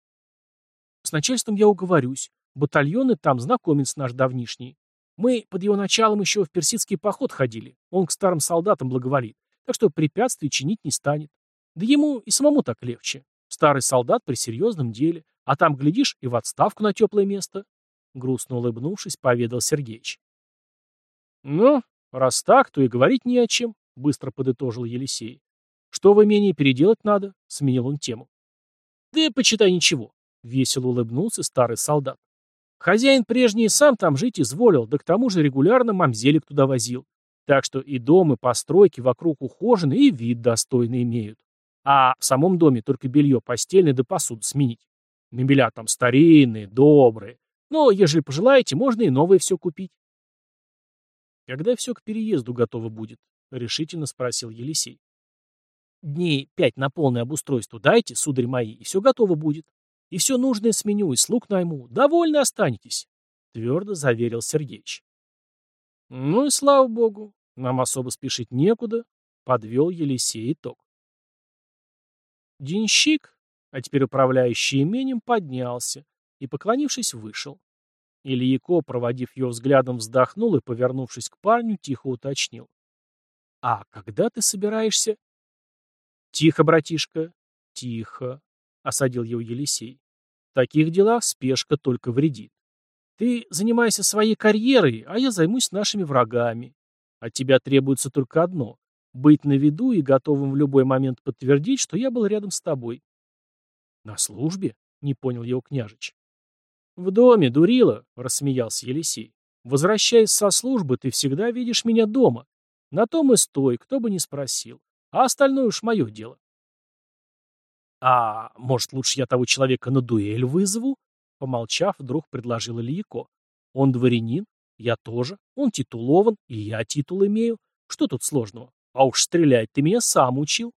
S1: С начальством я уговорюсь. Батальоны там знакомец наш давнишний. Мы под его началом еще в персидский поход ходили. Он к старым солдатам благоволит. Так что препятствий чинить не станет. Да ему и самому так легче. Старый солдат при серьезном деле. А там, глядишь, и в отставку на теплое место. Грустно улыбнувшись, поведал Сергеич. Ну, раз так, то и говорить не о чем, быстро подытожил Елисей. Что в имении переделать надо? Сменил он тему. Да почитай ничего. Весело улыбнулся старый солдат. Хозяин прежний сам там жить изволил, да к тому же регулярно мамзелик туда возил. Так что и дом, и постройки вокруг ухожены, и вид достойный имеют. А в самом доме только белье постельное да посуду сменить. Мебеля там старинные, добрые. Но, ежели пожелаете, можно и новое все купить. Когда все к переезду готово будет? Решительно спросил Елисей. Дней пять на полное обустройство дайте, сударь мои, и все готово будет. И все нужное сменю, и слуг найму. Довольны останетесь, твердо заверил Сергеич. Ну и слава богу, нам особо спешить некуда, подвел Елисей итог. Денщик, а теперь управляющий именем, поднялся и, поклонившись, вышел. Ильяко, проводив ее взглядом, вздохнул и, повернувшись к парню, тихо уточнил. «А когда ты собираешься?» «Тихо, братишка, тихо», — осадил его Елисей. «В таких делах спешка только вредит. Ты занимайся своей карьерой, а я займусь нашими врагами. От тебя требуется только одно — быть на виду и готовым в любой момент подтвердить, что я был рядом с тобой». «На службе?» — не понял его княжич. «В доме, дурила», — рассмеялся Елисей. «Возвращаясь со службы, ты всегда видишь меня дома. На том и стой, кто бы ни спросил. А остальное уж мое дело». «А может, лучше я того человека на дуэль вызову?» Помолчав, вдруг предложил Ильяко. «Он дворянин, я тоже. Он титулован, и я титул имею. Что тут сложного? А уж стрелять ты меня сам учил».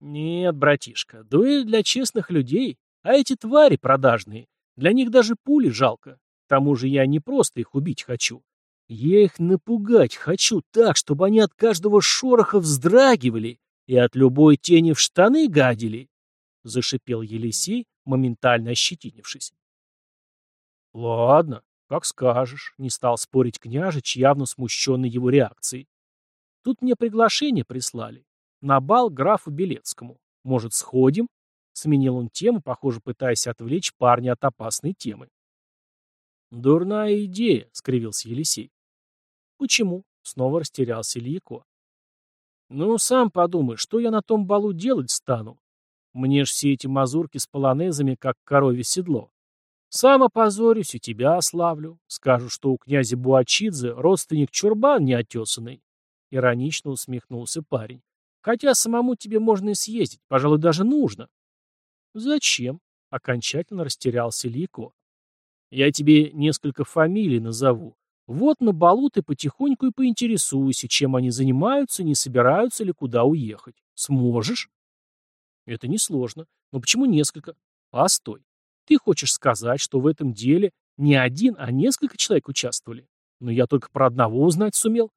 S1: «Нет, братишка, дуэль для честных людей, а эти твари продажные, для них даже пули жалко. К тому же я не просто их убить хочу. Я их напугать хочу так, чтобы они от каждого шороха вздрагивали и от любой тени в штаны гадили, — зашипел Елисей, моментально ощетинившись. — Ладно, как скажешь, — не стал спорить княжич, явно смущенный его реакцией. Тут мне приглашение прислали. На бал графу Белецкому. Может, сходим? Сменил он тему, похоже, пытаясь отвлечь парня от опасной темы. «Дурная идея», — скривился Елисей. «Почему?» — снова растерялся Ильяко. «Ну, сам подумай, что я на том балу делать стану? Мне ж все эти мазурки с полонезами, как коровье седло. Сам опозорюсь и тебя ославлю. Скажу, что у князя Буачидзе родственник чурбан неотесанный». Иронично усмехнулся парень. «Хотя самому тебе можно и съездить, пожалуй, даже нужно». «Зачем?» — окончательно растерялся Лико. «Я тебе несколько фамилий назову. Вот на балу ты потихоньку и поинтересуйся, чем они занимаются, не собираются ли куда уехать. Сможешь?» «Это несложно. Но почему несколько?» «Постой. Ты хочешь сказать, что в этом деле не один, а несколько человек участвовали? Но я только про одного узнать сумел».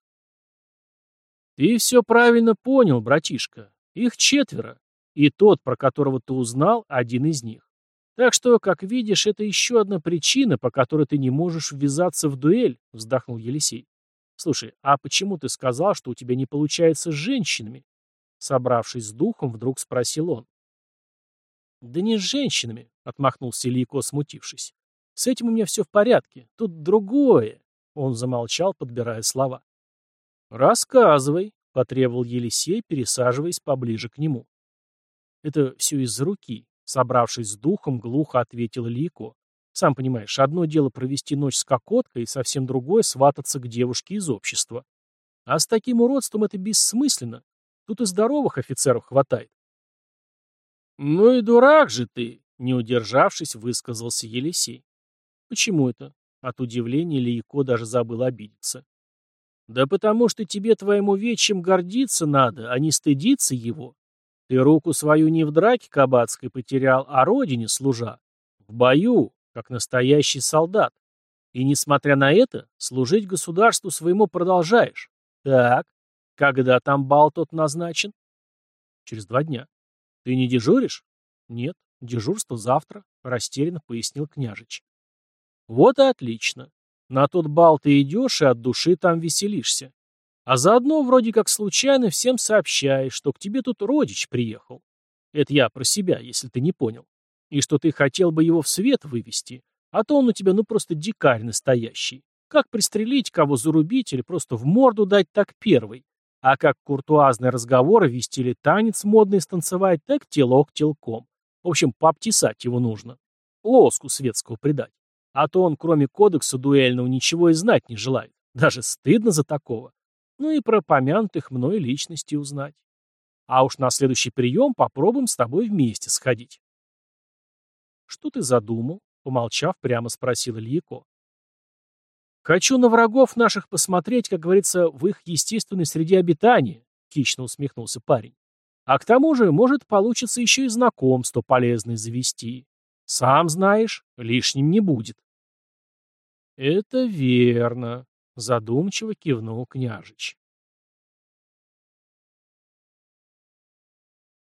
S1: «Ты все правильно понял, братишка. Их четверо. И тот, про которого ты узнал, один из них. Так что, как видишь, это еще одна причина, по которой ты не можешь ввязаться в дуэль, вздохнул Елисей. Слушай, а почему ты сказал, что у тебя не получается с женщинами? Собравшись с духом, вдруг спросил он. Да не с женщинами, отмахнулся Ильяко, смутившись. С этим у меня все в порядке. Тут другое. Он замолчал, подбирая слова. «Рассказывай», — потребовал Елисей, пересаживаясь поближе к нему. Это все из-за руки. Собравшись с духом, глухо ответил Лико. Сам понимаешь, одно дело провести ночь с кокоткой, и совсем другое — свататься к девушке из общества. А с таким уродством это бессмысленно. Тут и здоровых офицеров хватает. «Ну и дурак же ты!» — не удержавшись, высказался Елисей. «Почему это?» От удивления Лейко даже забыл обидеться. «Да потому что тебе твоему вечем гордиться надо, а не стыдиться его. Ты руку свою не в драке кабацкой потерял, а родине служа. В бою, как настоящий солдат. И, несмотря на это, служить государству своему продолжаешь. Так, когда там бал тот назначен? Через два дня. Ты не дежуришь? Нет, дежурство завтра, растерянно пояснил княжич. Вот и отлично. На тот бал ты идешь и от души там веселишься. А заодно вроде как случайно всем сообщаешь, что к тебе тут родич приехал. Это я про себя, если ты не понял. И что ты хотел бы его в свет вывести, а то он у тебя ну просто дикарь настоящий. Как пристрелить, кого зарубить или просто в морду дать так первый. А как куртуазные разговоры вести или танец модный станцевать, так телок телком. В общем, пообтесать его нужно. Лоску светского придать. А то он, кроме кодекса дуэльного, ничего и знать не желает. Даже стыдно за такого. Ну и про помянутых мной личности узнать. А уж на следующий прием попробуем с тобой вместе сходить. Что ты задумал? Помолчав, прямо спросил Ильяко. Хочу на врагов наших посмотреть, как говорится, в их естественной среде обитания, хищно усмехнулся парень. А к тому же, может, получится еще и знакомство полезное завести. Сам знаешь, лишним не будет. Это верно, задумчиво кивнул княжич.